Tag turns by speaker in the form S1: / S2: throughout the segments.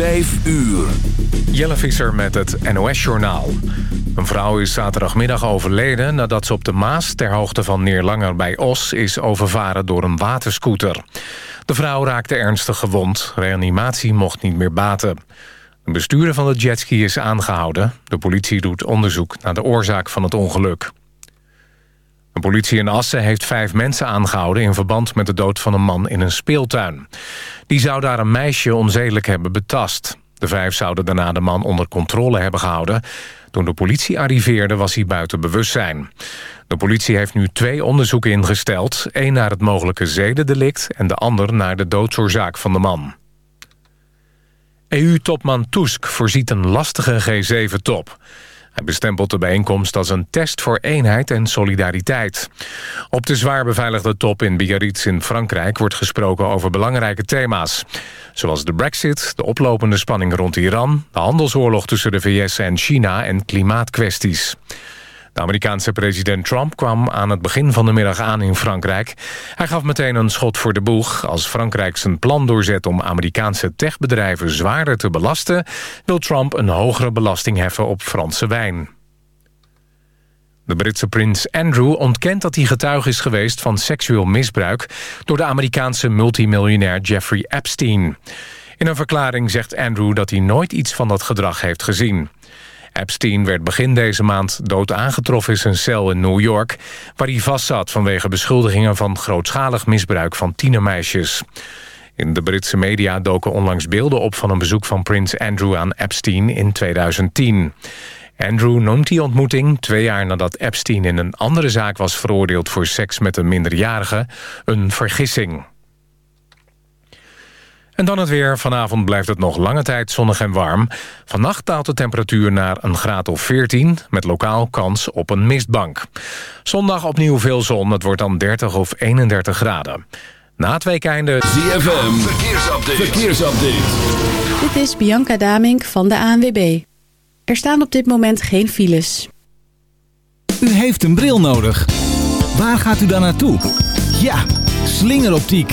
S1: 5 uur.
S2: Jelle Visser met het NOS-journaal. Een vrouw is zaterdagmiddag overleden nadat ze op de Maas... ter hoogte van Neerlanger bij Os is overvaren door een waterscooter. De vrouw raakte ernstig gewond. Reanimatie mocht niet meer baten. Een bestuurder van de jetski is aangehouden. De politie doet onderzoek naar de oorzaak van het ongeluk. De politie in Assen heeft vijf mensen aangehouden... in verband met de dood van een man in een speeltuin. Die zou daar een meisje onzedelijk hebben betast. De vijf zouden daarna de man onder controle hebben gehouden. Toen de politie arriveerde was hij buiten bewustzijn. De politie heeft nu twee onderzoeken ingesteld. één naar het mogelijke zedendelict... en de ander naar de doodsoorzaak van de man. EU-topman Tusk voorziet een lastige G7-top... Hij bestempelt de bijeenkomst als een test voor eenheid en solidariteit. Op de zwaar beveiligde top in Biarritz in Frankrijk... wordt gesproken over belangrijke thema's. Zoals de brexit, de oplopende spanning rond Iran... de handelsoorlog tussen de VS en China en klimaatkwesties. De Amerikaanse president Trump kwam aan het begin van de middag aan in Frankrijk. Hij gaf meteen een schot voor de boeg. Als Frankrijk zijn plan doorzet om Amerikaanse techbedrijven zwaarder te belasten... wil Trump een hogere belasting heffen op Franse wijn. De Britse prins Andrew ontkent dat hij getuige is geweest van seksueel misbruik... door de Amerikaanse multimiljonair Jeffrey Epstein. In een verklaring zegt Andrew dat hij nooit iets van dat gedrag heeft gezien. Epstein werd begin deze maand dood aangetroffen in zijn cel in New York... waar hij vastzat vanwege beschuldigingen van grootschalig misbruik van tienermeisjes. In de Britse media doken onlangs beelden op van een bezoek van prins Andrew aan Epstein in 2010. Andrew noemt die ontmoeting, twee jaar nadat Epstein in een andere zaak was veroordeeld voor seks met een minderjarige, een vergissing. En dan het weer. Vanavond blijft het nog lange tijd zonnig en warm. Vannacht daalt de temperatuur naar een graad of 14... met lokaal kans op een mistbank. Zondag opnieuw veel zon. Het wordt dan 30 of 31 graden. Na het weekeinde...
S1: ZFM, verkeersupdate. verkeersupdate.
S3: Dit is Bianca Damink van de ANWB. Er staan op dit moment geen files.
S4: U heeft een bril nodig. Waar gaat u dan naartoe? Ja, slingeroptiek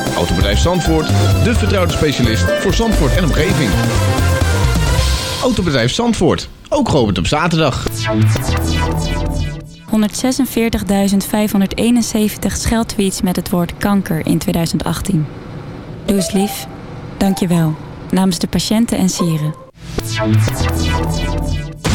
S5: Autobedrijf Zandvoort, de vertrouwde specialist voor Zandvoort en omgeving. Autobedrijf Zandvoort, ook geopend op zaterdag.
S6: 146.571 scheldtweets met het woord kanker in 2018. Doe eens lief. Dank je wel. Namens de patiënten en sieren.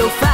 S7: Lang niet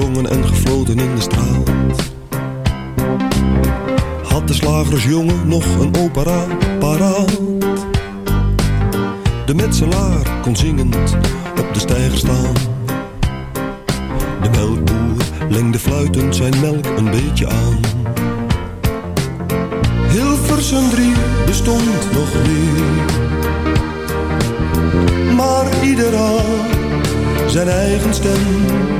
S8: gezongen en gefloten in de straat. Had de slagersjongen nog een opera paraat. De metselaar kon zingend op de steiger staan. De melkboer lengde fluitend zijn melk een beetje aan. Hilversum 3 bestond nog weer, Maar ieder had zijn eigen stem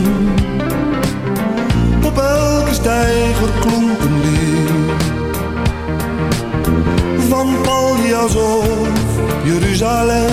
S8: Darling.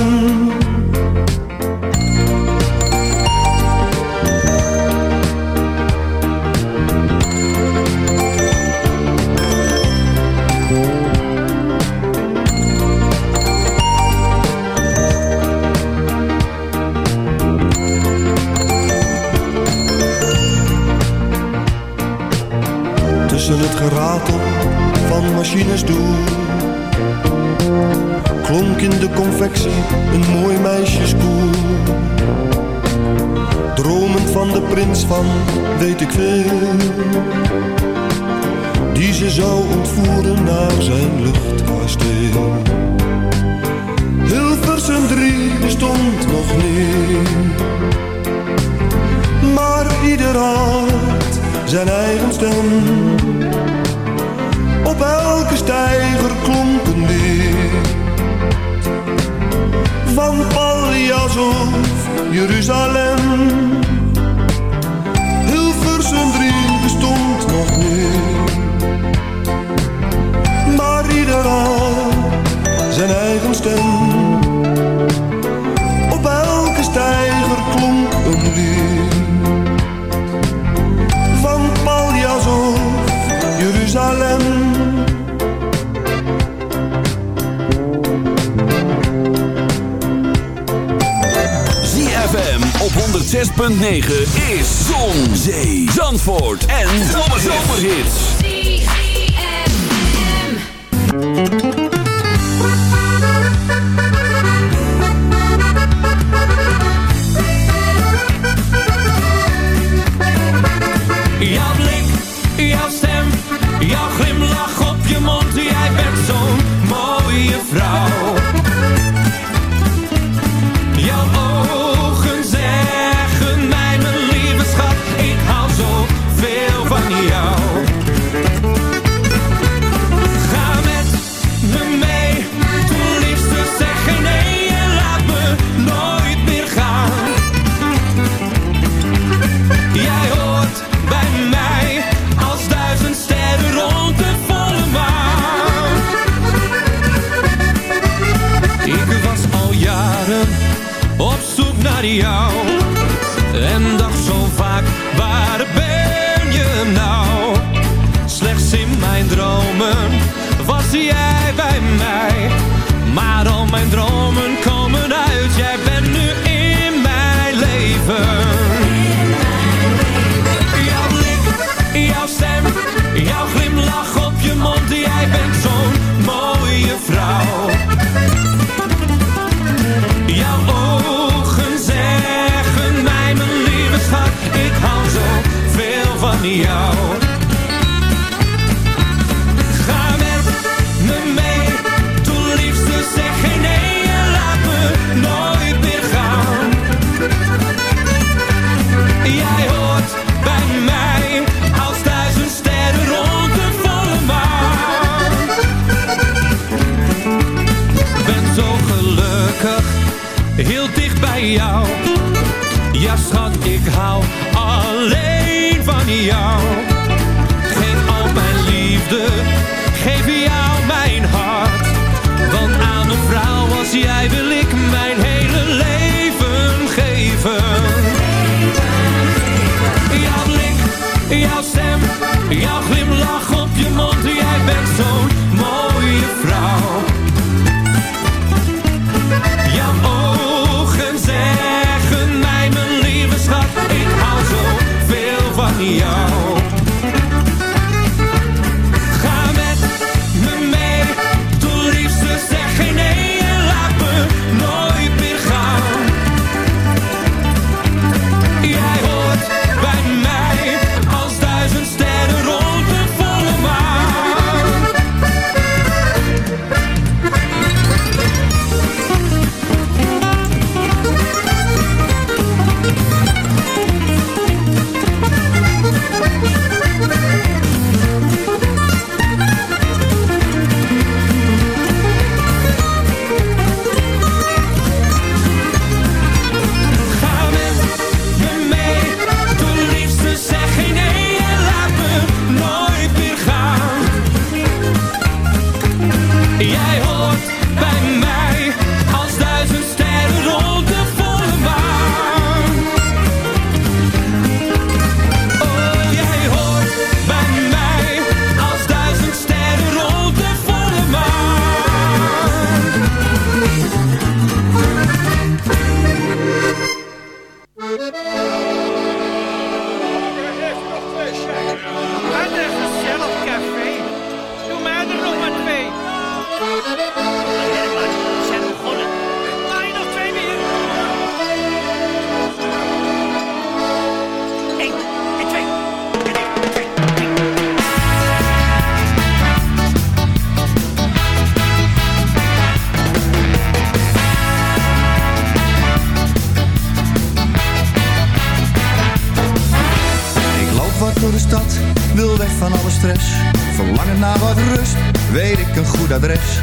S8: Weet ik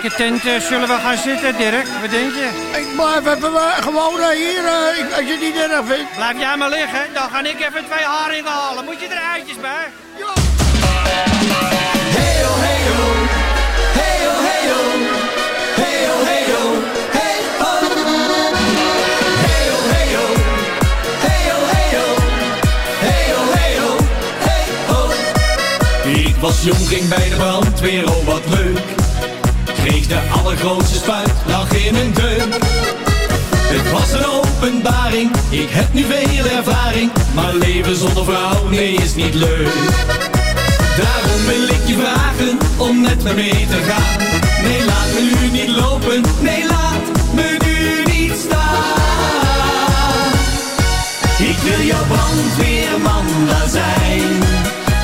S9: Welke tent eh, zullen we gaan zitten, Dirk? Wat denk je?
S10: Ik blijf even gewoon eh, hier, eh, als je het niet erg vindt.
S9: Blijf jij maar liggen, dan ga ik even twee haringen halen. Moet je er eitjes bij?
S11: Heyo, heyo, heyo, heyo, heyo, heyo, hey ho. Heyo, heyo, heyo, heyo, heyo, heyo, hey ho.
S12: Ik was jong, ging bij de brandweer, oh wat leuk. Kreeg de allergrootste spuit, lag in een deuk. Het was een openbaring, ik heb nu veel ervaring. Maar leven zonder vrouw, nee, is niet leuk. Daarom wil ik je vragen om met me mee te gaan. Nee, laat me nu niet lopen, nee, laat me nu niet staan. Ik wil jouw brandweerman daar zijn.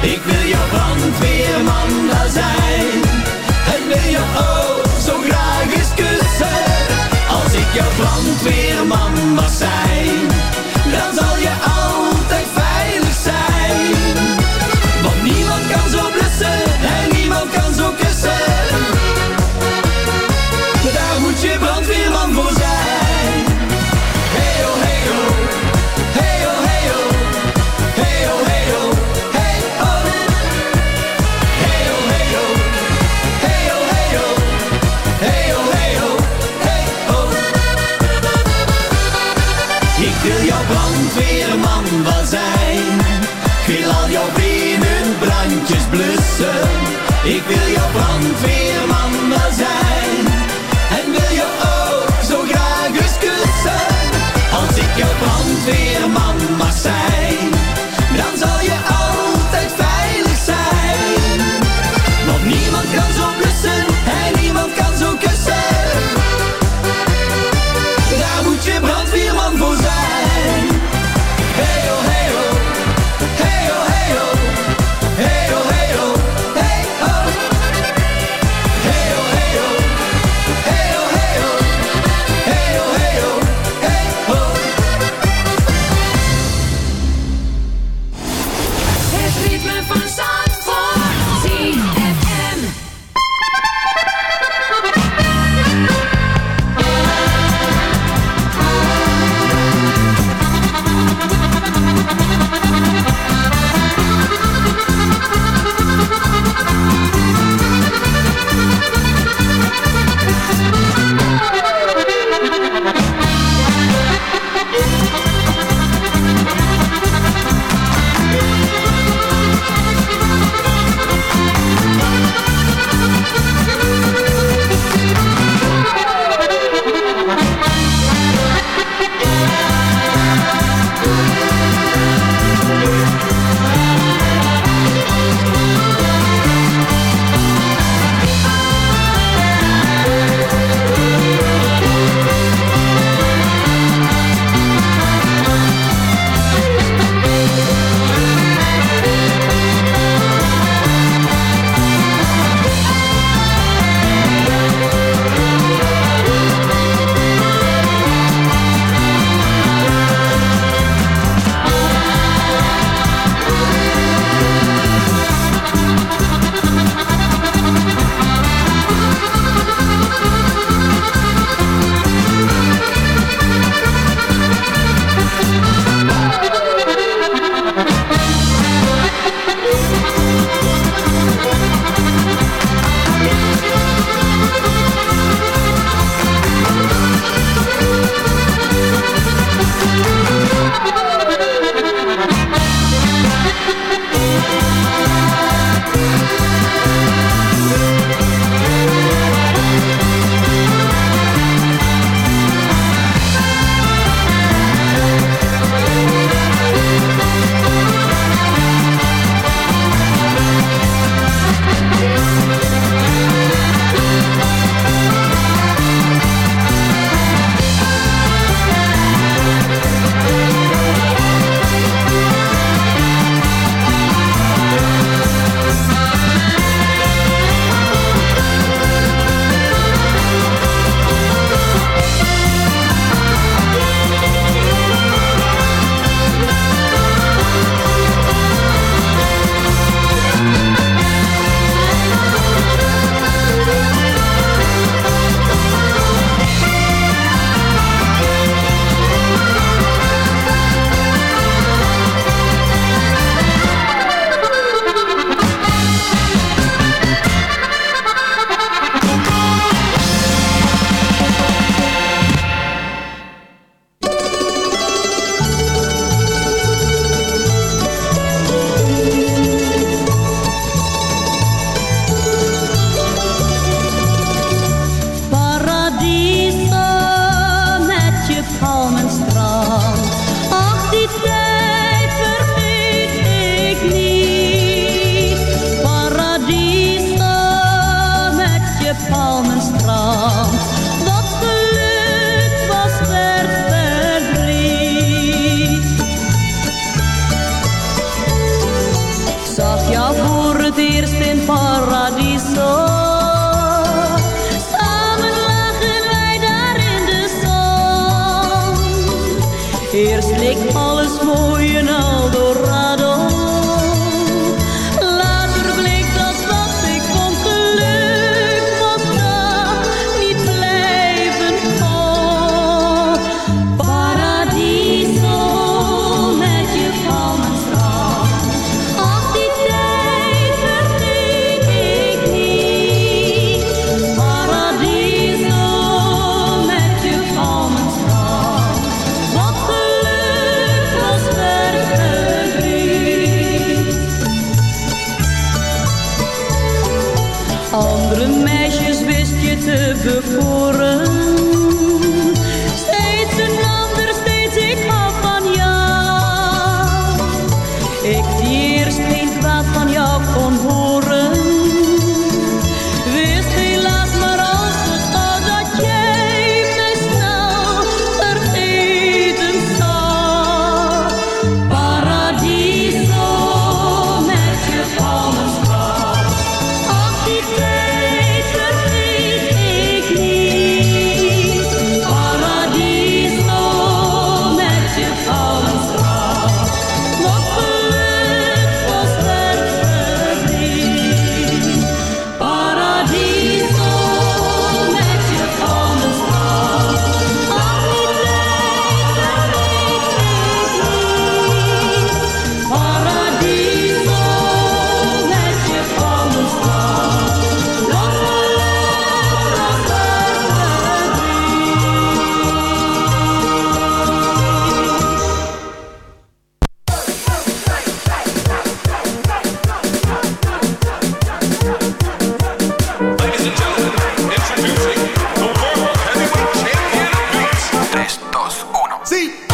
S12: Ik wil jouw brandweerman daar zijn. En wil je ook zo graag eens kussen. Als ik jouw brandweerman mag zijn, dan zal je blussen. Ik wil jouw brandweerman
S11: Sí.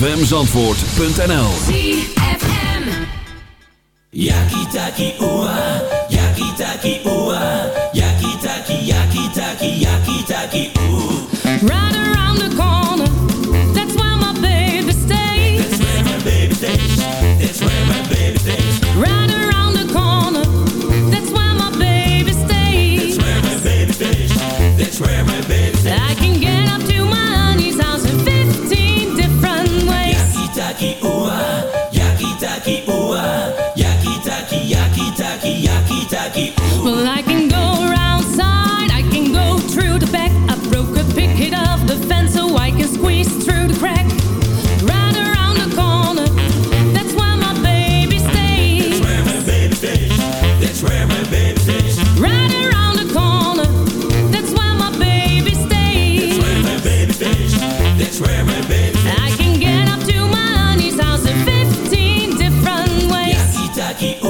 S12: www.zfmzandvoort.nl
S11: He.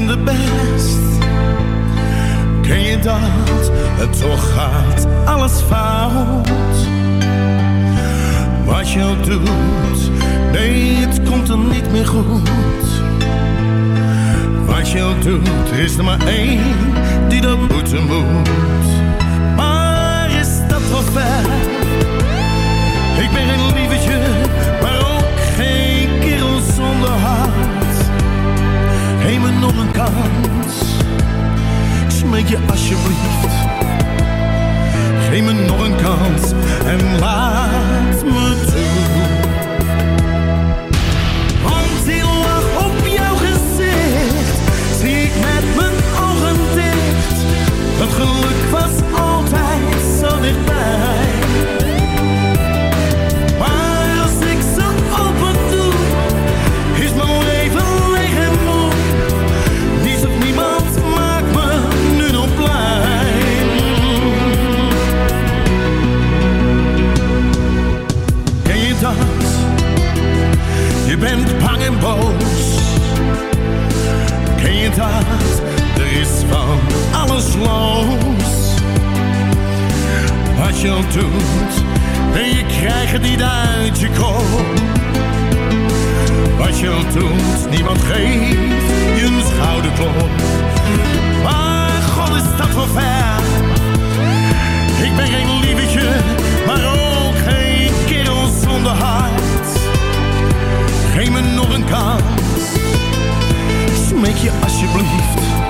S11: Stinkende best. Ken je dat? Het toch gaat alles fout. Wat je doet, nee, het komt er niet meer goed. Wat je doet, is er maar één die dat moeten moet. Maar is dat wel ver? Ik ben geen lievertje, maar ook geen kerel zonder hart. Me nog een kans, ik smeek je alsjeblieft. Geef me nog een kans en laat me. Boos. Ken je dat? Er is van alles los. Wat je ook doet, en je krijgt het niet uit je kop. Wat je ook doet, niemand geeft je een schouderklop. Maar god is dat wel ver. Ik ben geen lievertje, maar ook geen kerel zonder hart. Geef me nog een kans, smeek je alsjeblieft.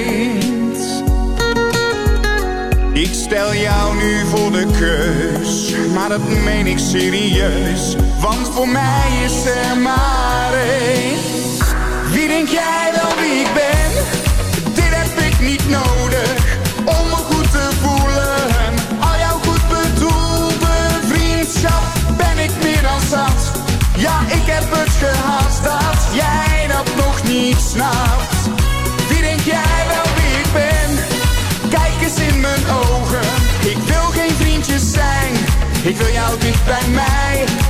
S13: stel jou nu voor de keus, maar dat meen ik serieus. Want voor mij is er maar één. Wie denk jij dan wie ik ben? Dit heb ik niet nodig Ik wil jou dicht bij mij.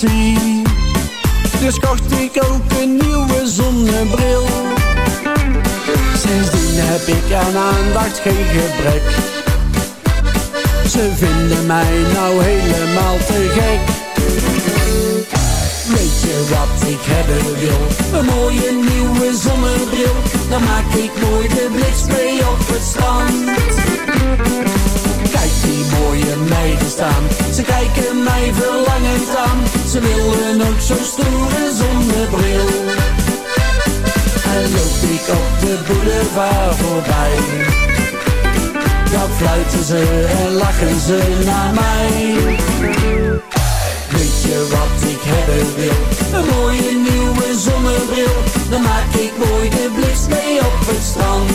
S12: Dus
S14: kocht ik ook een nieuwe zonnebril. Sindsdien heb ik aan aandacht geen gebrek. Ze vinden mij nou helemaal te gek. Weet je wat ik hebben wil? Een mooie nieuwe zonnebril. Dan maak ik mooi de blitz mee op het strand. Kijk die mooie meiden staan. Ze kijken mij verlangend aan. Ze willen ook zo'n stoere zonnebril. En loop ik op de boulevard voorbij. Dan fluiten ze en lachen ze naar mij. Weet je wat ik hebben wil? Een mooie nieuwe zonnebril. Dan maak ik mooi de blitz mee op het strand.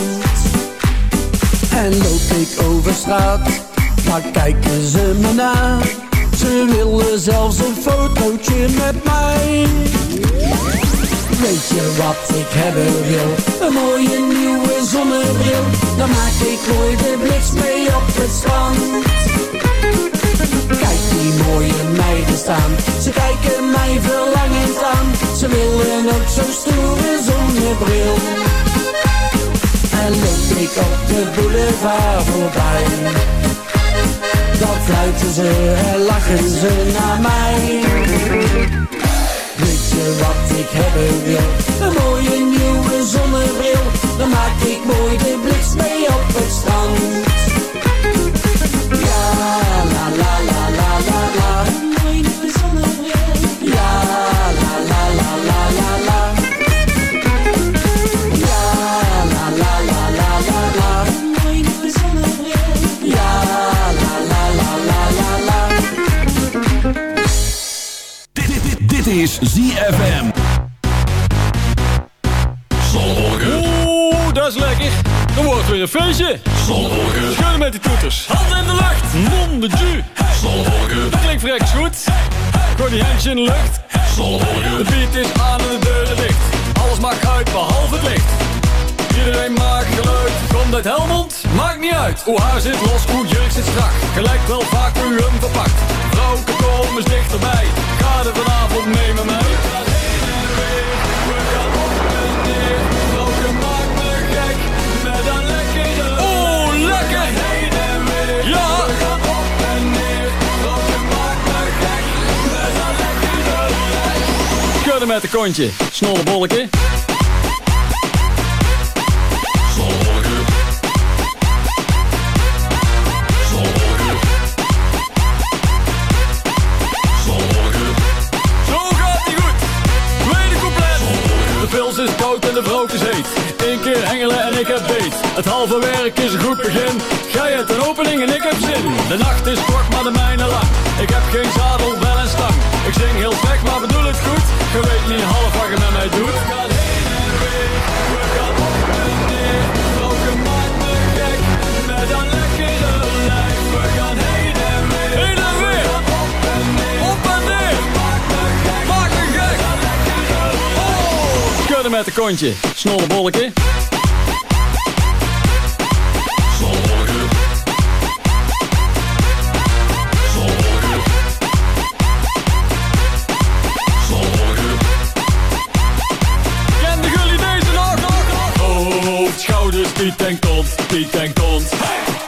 S14: En loop ik over straat, maar kijken ze me na. Ze willen zelfs een fotootje met mij. Weet je wat ik hebben wil? Een mooie nieuwe zonnebril. Dan maak ik mooi de blitz mee op het strand. Kijk die mooie meiden staan. Ze kijken mij verlangend aan. Ze willen ook zo'n stoere zonnebril. En loop ik op de boulevard voorbij. Dan fluiten ze en lachen ze naar mij. Weet je wat ik hebben wil? Een mooie nieuwe zonnebril. Dan maak ik mooi de blitz mee op het strand.
S15: Is ZFM. Zonwolken.
S16: Oeh, dat is lekker. Er wordt weer een feestje.
S15: Zonwolken.
S16: Schudden met die toeters. Handen in de lucht. Mon de ju.
S15: Zonwolken.
S16: Dat klinkt vreks goed. Gooi die handjes in de lucht.
S15: Zonwolken.
S16: De beat is aan en de deuren dicht. Alles maakt uit behalve het licht. Iedereen maakt geluid. Komt uit Helmond? Maakt niet uit. Hoe haar zit los, hoe jurk zit strak. Gelijk wel vaak hoe u hem verpakt. Vrouwke, kom eens dichterbij. Ga er vanavond mee met mij. We gaan heen en ik heb beet. Het halve werk is een goed begin. Gij hebt een opening en ik heb zin. De nacht is kort, maar de mijne lang. Ik heb geen zadel, wel een stang. Ik zing heel slecht, maar bedoel het goed. Je weet niet half wat je met mij doet. We gaan heen en weer. We gaan op en neer. Vroke maakt me gek. Met een lekkere lijf. We gaan heen en weer. Heen en weer. op en neer. Op en neer. Gek. Maak me gek. Oh. Schudden met een kontje. Snollebolleke.
S15: Zonwolken.
S16: Piet en kont, piet en kont.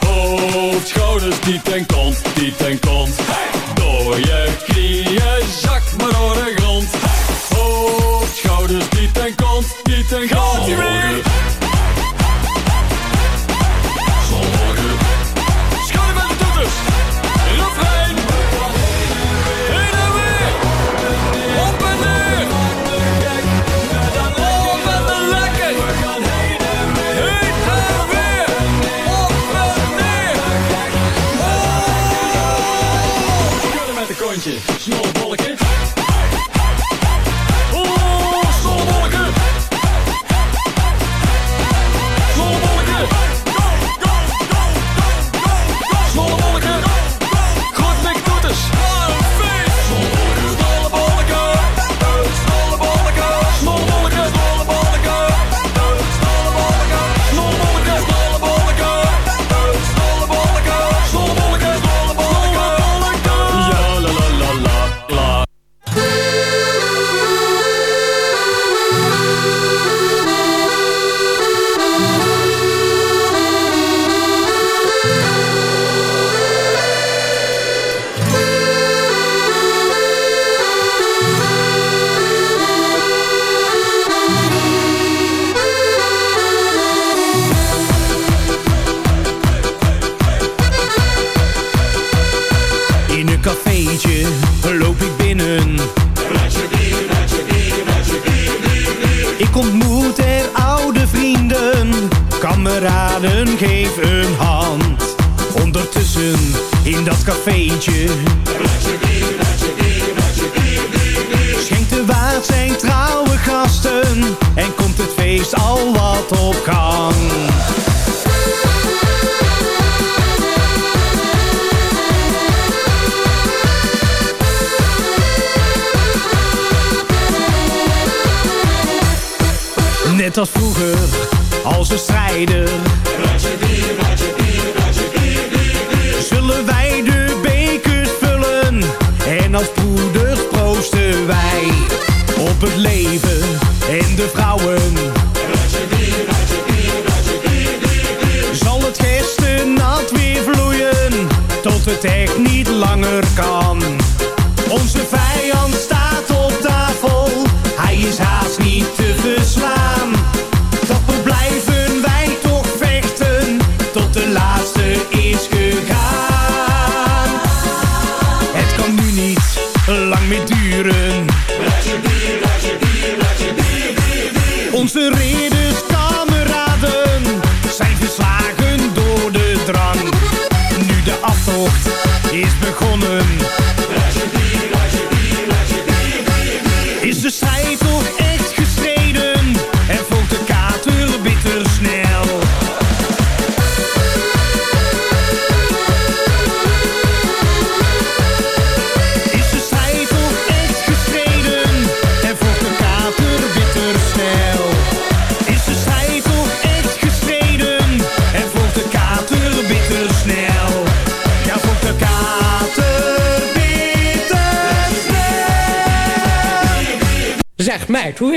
S16: Hoofd, schouders, piet en kont, piet en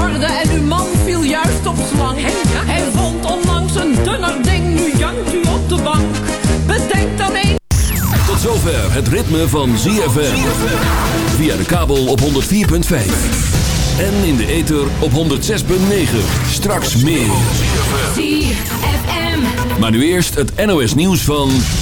S17: Geworden en uw man viel juist op slang. Hij vond onlangs een dunner ding, nu jankt u op de bank. Bedenk dan eens.
S1: Tot zover het ritme van ZFM. Via de kabel op 104.5. En in de ether op 106.9. Straks meer. Maar nu eerst het NOS nieuws van...